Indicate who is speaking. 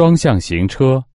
Speaker 1: 双向行车。